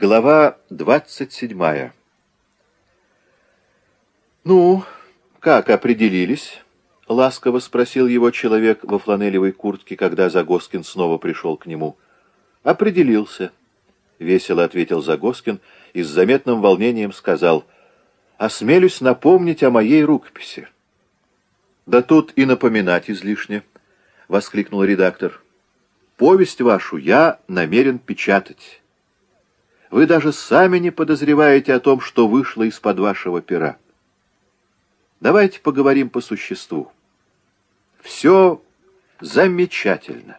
Глава двадцать седьмая. «Ну, как определились?» — ласково спросил его человек во фланелевой куртке, когда Загоскин снова пришел к нему. «Определился», — весело ответил Загоскин и с заметным волнением сказал, «Осмелюсь напомнить о моей рукописи». «Да тут и напоминать излишне», — воскликнул редактор. «Повесть вашу я намерен печатать». Вы даже сами не подозреваете о том, что вышло из-под вашего пера. Давайте поговорим по существу. Все замечательно.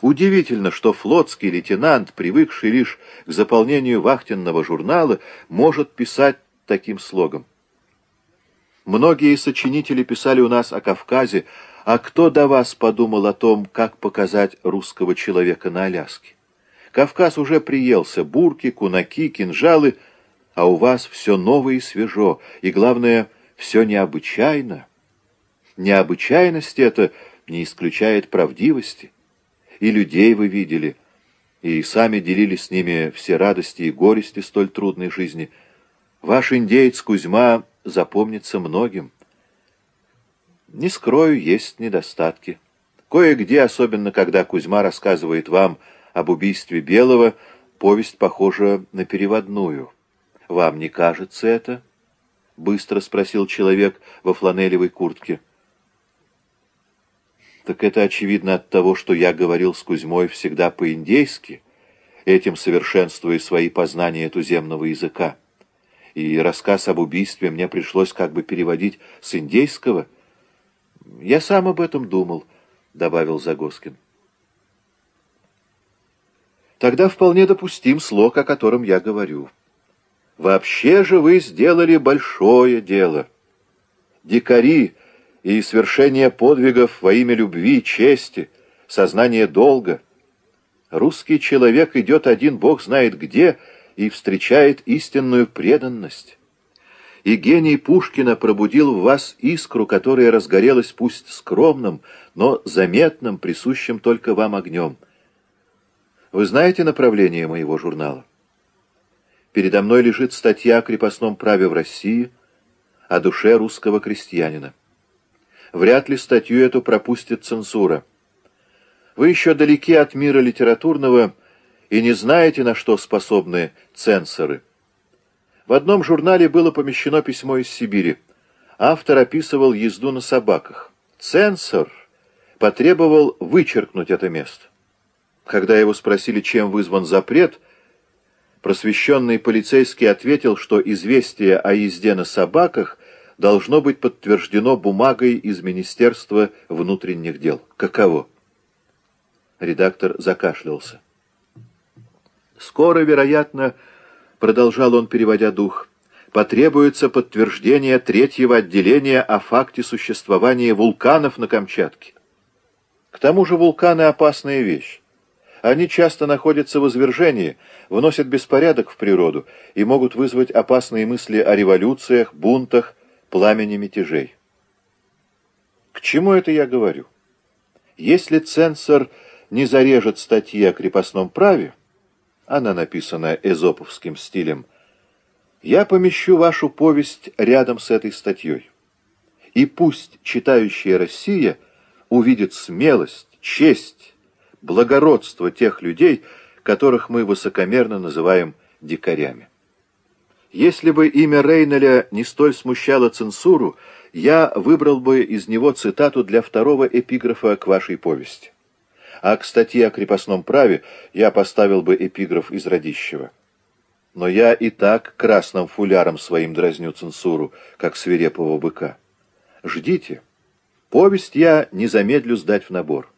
Удивительно, что флотский лейтенант, привыкший лишь к заполнению вахтенного журнала, может писать таким слогом. Многие сочинители писали у нас о Кавказе, а кто до вас подумал о том, как показать русского человека на Аляске? Кавказ уже приелся, бурки, кунаки, кинжалы, а у вас все новое и свежо, и, главное, все необычайно. Необычайность это не исключает правдивости. И людей вы видели, и сами делили с ними все радости и горести столь трудной жизни. Ваш индеец Кузьма запомнится многим. Не скрою, есть недостатки. Кое-где, особенно когда Кузьма рассказывает вам об убийстве Белого повесть похожа на переводную. Вам не кажется это? — быстро спросил человек во фланелевой куртке. Так это очевидно от того, что я говорил с Кузьмой всегда по-индейски, этим совершенствуя свои познания туземного языка. И рассказ об убийстве мне пришлось как бы переводить с индейского. Я сам об этом думал, — добавил Загоскин тогда вполне допустим слог, о котором я говорю. Вообще же вы сделали большое дело. Дикари и свершение подвигов во имя любви, чести, сознания долга. Русский человек идет один, Бог знает где, и встречает истинную преданность. И гений Пушкина пробудил в вас искру, которая разгорелась пусть скромным, но заметным, присущим только вам огнем — вы знаете направление моего журнала? Передо мной лежит статья о крепостном праве в России, о душе русского крестьянина. Вряд ли статью эту пропустит цензура. Вы еще далеки от мира литературного и не знаете, на что способны цензоры. В одном журнале было помещено письмо из Сибири. Автор описывал езду на собаках. Цензор потребовал вычеркнуть это место. Когда его спросили, чем вызван запрет, просвещенный полицейский ответил, что известие о езде на собаках должно быть подтверждено бумагой из Министерства внутренних дел. Каково? Редактор закашлялся. «Скоро, вероятно, — продолжал он, переводя дух, — потребуется подтверждение третьего отделения о факте существования вулканов на Камчатке. К тому же вулканы — опасная вещь. Они часто находятся в извержении, вносят беспорядок в природу и могут вызвать опасные мысли о революциях, бунтах, пламени мятежей. К чему это я говорю? Если цензор не зарежет статьи о крепостном праве, она написана эзоповским стилем, я помещу вашу повесть рядом с этой статьей. И пусть читающая Россия увидит смелость, честь, благородство тех людей, которых мы высокомерно называем дикарями. Если бы имя Рейнеля не столь смущало цензуру, я выбрал бы из него цитату для второго эпиграфа к вашей повести. А к статье о крепостном праве я поставил бы эпиграф из Радищева. Но я и так красным фуляром своим дразню цензуру, как свирепого быка. Ждите. Повесть я не замедлю сдать в набор.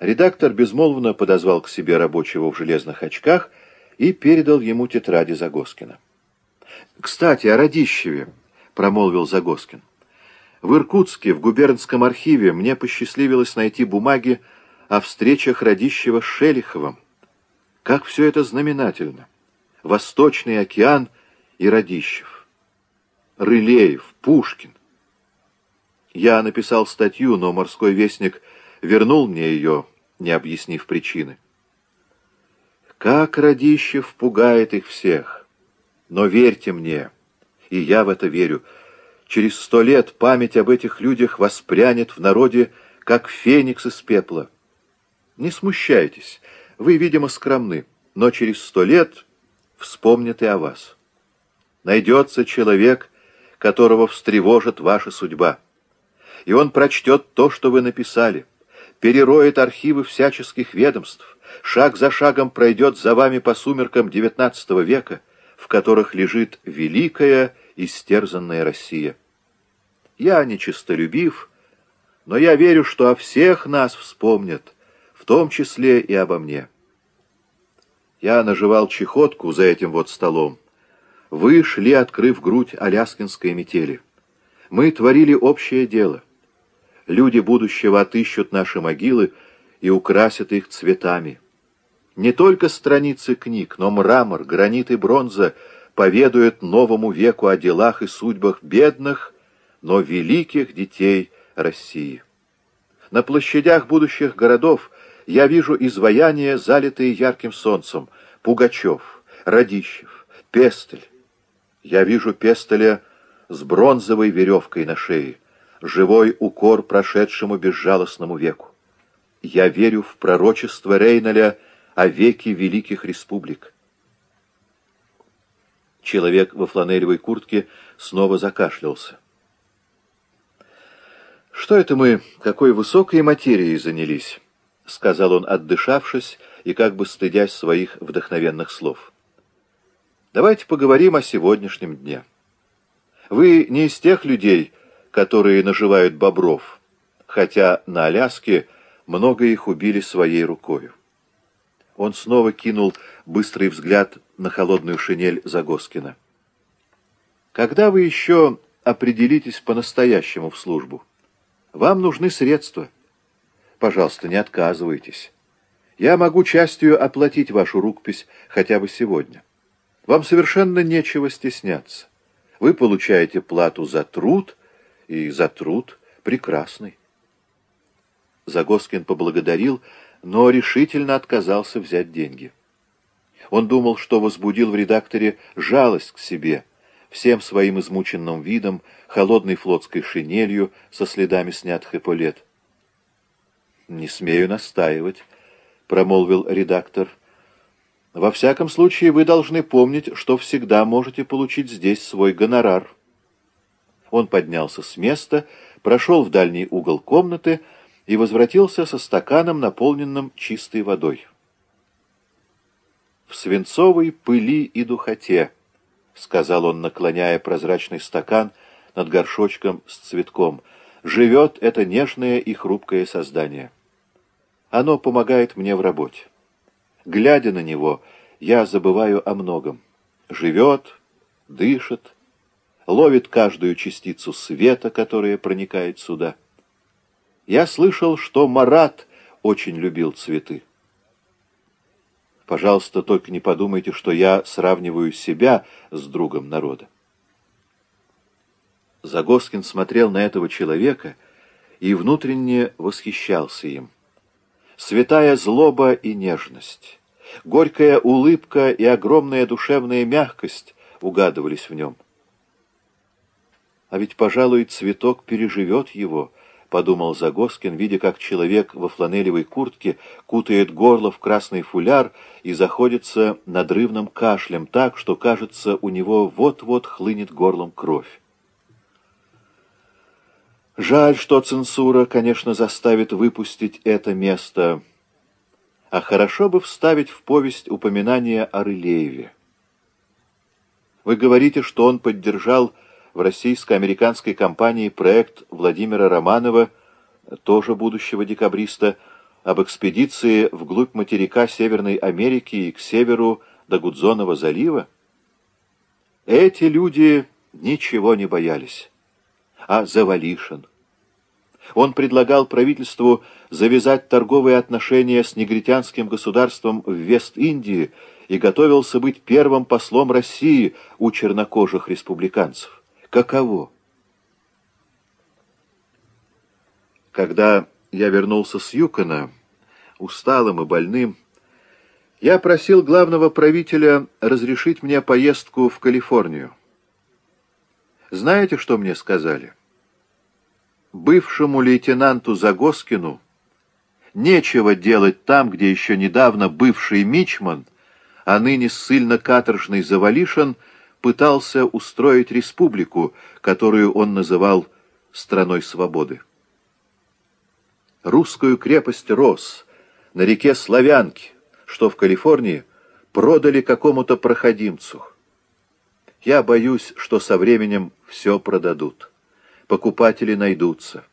Редактор безмолвно подозвал к себе рабочего в железных очках и передал ему тетради Загоскина. «Кстати, о Радищеве», — промолвил Загоскин. «В Иркутске, в губернском архиве, мне посчастливилось найти бумаги о встречах Радищева с Шелиховым. Как все это знаменательно! Восточный океан и Радищев. Рылеев, Пушкин. Я написал статью, но морской вестник вернул мне ее не объяснив причины. Как Радищев пугает их всех! Но верьте мне, и я в это верю, через сто лет память об этих людях воспрянет в народе, как феникс из пепла. Не смущайтесь, вы, видимо, скромны, но через сто лет вспомнят и о вас. Найдется человек, которого встревожит ваша судьба. И он прочтет то, что вы написали, перероет архивы всяческих ведомств, шаг за шагом пройдет за вами по сумеркам XIX века, в которых лежит великая истерзанная Россия. Я нечистолюбив, но я верю, что о всех нас вспомнят, в том числе и обо мне. Я наживал чехотку за этим вот столом. Вы шли, открыв грудь аляскинской метели. Мы творили общее дело. Люди будущего отыщут наши могилы и украсят их цветами. Не только страницы книг, но мрамор, гранит и бронза поведают новому веку о делах и судьбах бедных, но великих детей России. На площадях будущих городов я вижу изваяния, залитые ярким солнцем, Пугачев, Радищев, Пестель. Я вижу Пестеля с бронзовой веревкой на шее, живой укор прошедшему безжалостному веку. Я верю в пророчество Рейналя о веке великих республик. Человек во фланелевой куртке снова закашлялся. «Что это мы какой высокой материей занялись?» — сказал он, отдышавшись и как бы стыдясь своих вдохновенных слов. «Давайте поговорим о сегодняшнем дне. Вы не из тех людей, которые наживают бобров, хотя на Аляске много их убили своей рукою. Он снова кинул быстрый взгляд на холодную шинель Загоскина. «Когда вы еще определитесь по-настоящему в службу? Вам нужны средства. Пожалуйста, не отказывайтесь. Я могу частью оплатить вашу рукопись хотя бы сегодня. Вам совершенно нечего стесняться. Вы получаете плату за труд, и за труд прекрасный». Загоскин поблагодарил, но решительно отказался взять деньги. Он думал, что возбудил в редакторе жалость к себе, всем своим измученным видом, холодной флотской шинелью со следами снятых эполет. «Не смею настаивать», — промолвил редактор. «Во всяком случае, вы должны помнить, что всегда можете получить здесь свой гонорар». Он поднялся с места, прошел в дальний угол комнаты, — и возвратился со стаканом, наполненным чистой водой. «В свинцовой пыли и духоте», — сказал он, наклоняя прозрачный стакан над горшочком с цветком, — «живет это нежное и хрупкое создание. Оно помогает мне в работе. Глядя на него, я забываю о многом. Живет, дышит, ловит каждую частицу света, которая проникает сюда». Я слышал, что Марат очень любил цветы. Пожалуйста, только не подумайте, что я сравниваю себя с другом народа. Загоскин смотрел на этого человека и внутренне восхищался им. Святая злоба и нежность, горькая улыбка и огромная душевная мягкость угадывались в нем. А ведь, пожалуй, цветок переживет его —— подумал Загоскин, видя, как человек во фланелевой куртке кутает горло в красный фуляр и заходится надрывным кашлем так, что, кажется, у него вот-вот хлынет горлом кровь. Жаль, что цензура, конечно, заставит выпустить это место, а хорошо бы вставить в повесть упоминание о Рылееве. Вы говорите, что он поддержал в российско-американской компании проект Владимира Романова, тоже будущего декабриста, об экспедиции вглубь материка Северной Америки и к северу до Гудзонова залива? Эти люди ничего не боялись. А Завалишин? Он предлагал правительству завязать торговые отношения с негритянским государством в Вест-Индии и готовился быть первым послом России у чернокожих республиканцев. Каково? Когда я вернулся с Юкона, усталым и больным, Я просил главного правителя разрешить мне поездку в Калифорнию. Знаете, что мне сказали? Бывшему лейтенанту Загоскину нечего делать там, где еще недавно бывший мичман, а ныне ссыльно-каторжный Завалишин, пытался устроить республику, которую он называл «страной свободы». Русскую крепость Рос на реке Славянки, что в Калифорнии, продали какому-то проходимцу. Я боюсь, что со временем все продадут. Покупатели найдутся.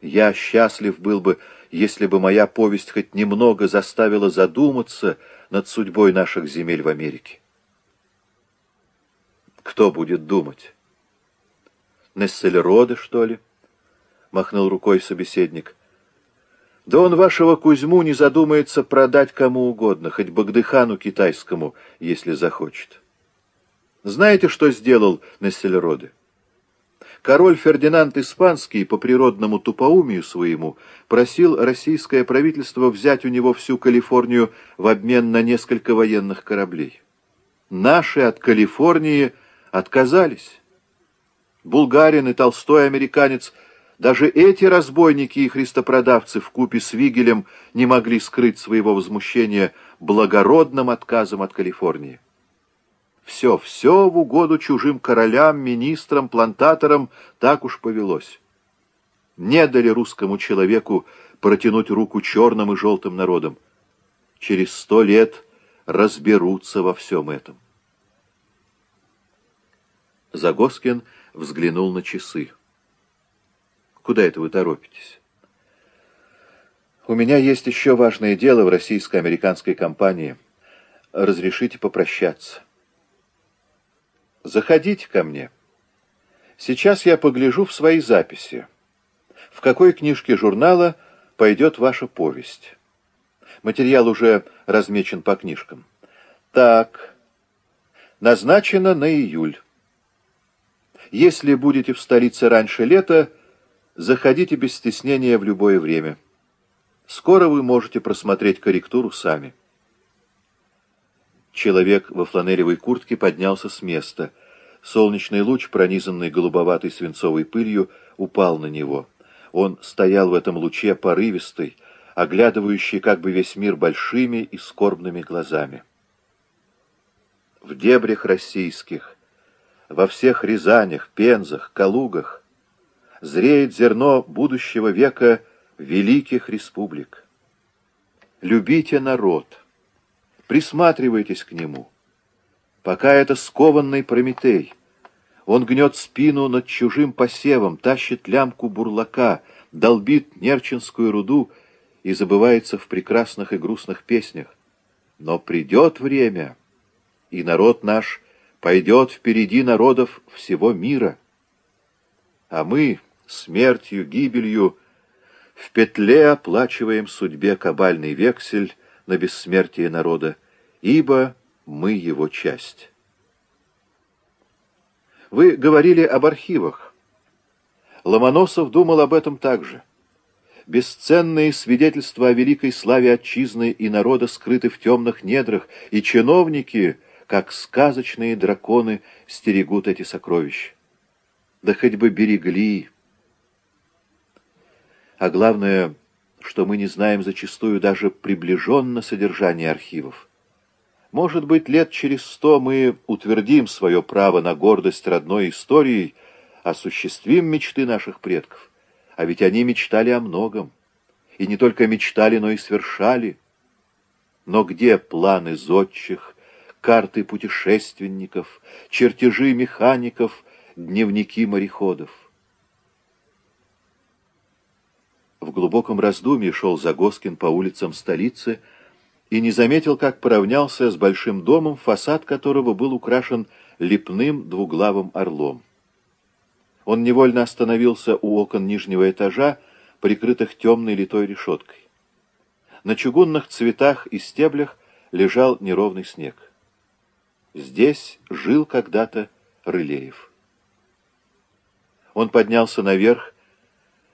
Я счастлив был бы, если бы моя повесть хоть немного заставила задуматься над судьбой наших земель в Америке. Кто будет думать? Нессельроды, что ли? Махнул рукой собеседник. Да он вашего Кузьму не задумается продать кому угодно, хоть Багдыхану китайскому, если захочет. Знаете, что сделал Нессельроды? Король Фердинанд Испанский по природному тупоумию своему просил российское правительство взять у него всю Калифорнию в обмен на несколько военных кораблей. Наши от Калифорнии отказались. Булгарин и толстой американец, даже эти разбойники и христопродавцы в купе с Вигелем не могли скрыть своего возмущения благородным отказом от Калифорнии. Все, все в угоду чужим королям, министрам, плантаторам так уж повелось. Не дали русскому человеку протянуть руку черным и желтым народам. Через сто лет разберутся во всем этом. Загоскин взглянул на часы. «Куда это вы торопитесь?» «У меня есть еще важное дело в российско-американской компании. Разрешите попрощаться». Заходите ко мне. Сейчас я погляжу в свои записи. В какой книжке журнала пойдет ваша повесть? Материал уже размечен по книжкам. Так, назначено на июль. Если будете в столице раньше лета, заходите без стеснения в любое время. Скоро вы можете просмотреть корректуру сами. Человек во фланелевой куртке поднялся с места. Солнечный луч, пронизанный голубоватой свинцовой пылью, упал на него. Он стоял в этом луче порывистый, оглядывающий как бы весь мир большими и скорбными глазами. В дебрях российских, во всех Рязанях, Пензах, Калугах зреет зерно будущего века великих республик. Любите народ — Присматривайтесь к нему. Пока это скованный Прометей. Он гнет спину над чужим посевом, тащит лямку бурлака, долбит нерчинскую руду и забывается в прекрасных и грустных песнях. Но придет время, и народ наш пойдет впереди народов всего мира. А мы смертью, гибелью в петле оплачиваем судьбе кабальный вексель, на бессмертие народа, ибо мы его часть. Вы говорили об архивах. Ломоносов думал об этом также. Бесценные свидетельства о великой славе отчизны и народа скрыты в темных недрах, и чиновники, как сказочные драконы, стерегут эти сокровища. Да хоть бы берегли. А главное — что мы не знаем зачастую даже приближенно содержание архивов. Может быть, лет через сто мы утвердим свое право на гордость родной историей, осуществим мечты наших предков. А ведь они мечтали о многом. И не только мечтали, но и свершали. Но где планы зодчих, карты путешественников, чертежи механиков, дневники мореходов? В глубоком раздумье шел Загоскин по улицам столицы и не заметил, как поравнялся с большим домом, фасад которого был украшен лепным двуглавым орлом. Он невольно остановился у окон нижнего этажа, прикрытых темной литой решеткой. На чугунных цветах и стеблях лежал неровный снег. Здесь жил когда-то Рылеев. Он поднялся наверх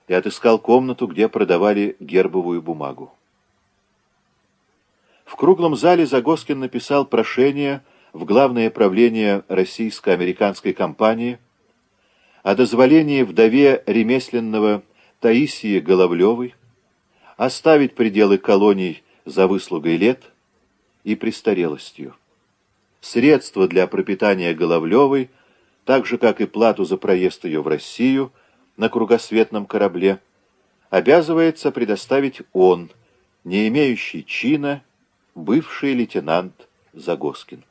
и отыскал комнату, где продавали гербовую бумагу. В круглом зале Загоскин написал прошение в Главное правление российско-американской компании о дозволении вдове ремесленного Таисии Головлевой оставить пределы колоний за выслугой лет и престарелостью. Средства для пропитания Головлевой, так же, как и плату за проезд ее в Россию на кругосветном корабле, обязывается предоставить он, не имеющий чина, бывший лейтенант Загоскин.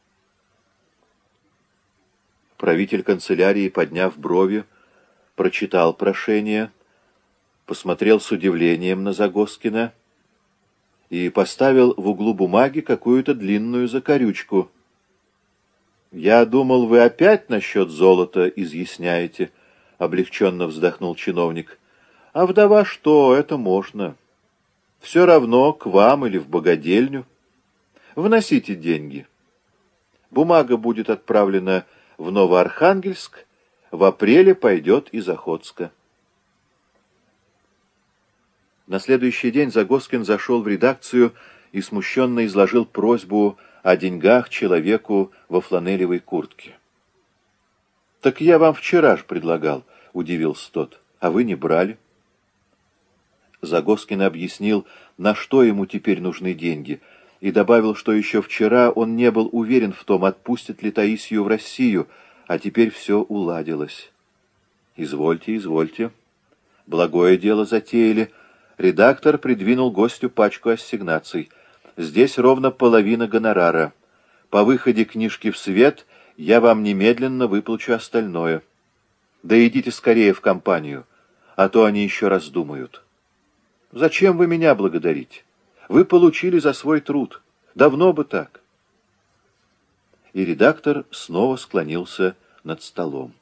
Правитель канцелярии, подняв брови, прочитал прошение, посмотрел с удивлением на Загоскина и поставил в углу бумаги какую-то длинную закорючку. «Я думал, вы опять насчет золота изъясняете», — облегченно вздохнул чиновник. «А вдова что, это можно. Все равно к вам или в богадельню. Вносите деньги. Бумага будет отправлена в Новоархангельск, в апреле пойдет из Охотска. На следующий день Загоскин зашел в редакцию и смущенно изложил просьбу о деньгах человеку во фланелевой куртке. «Так я вам вчера ж предлагал», — удивился тот, — «а вы не брали». Загоскин объяснил, на что ему теперь нужны деньги — и добавил, что еще вчера он не был уверен в том, отпустит ли Таисию в Россию, а теперь все уладилось. «Извольте, извольте. Благое дело затеяли». Редактор придвинул гостю пачку ассигнаций. «Здесь ровно половина гонорара. По выходе книжки в свет я вам немедленно выплачу остальное. Да идите скорее в компанию, а то они еще раздумают». «Зачем вы меня благодарить?» Вы получили за свой труд. Давно бы так. И редактор снова склонился над столом.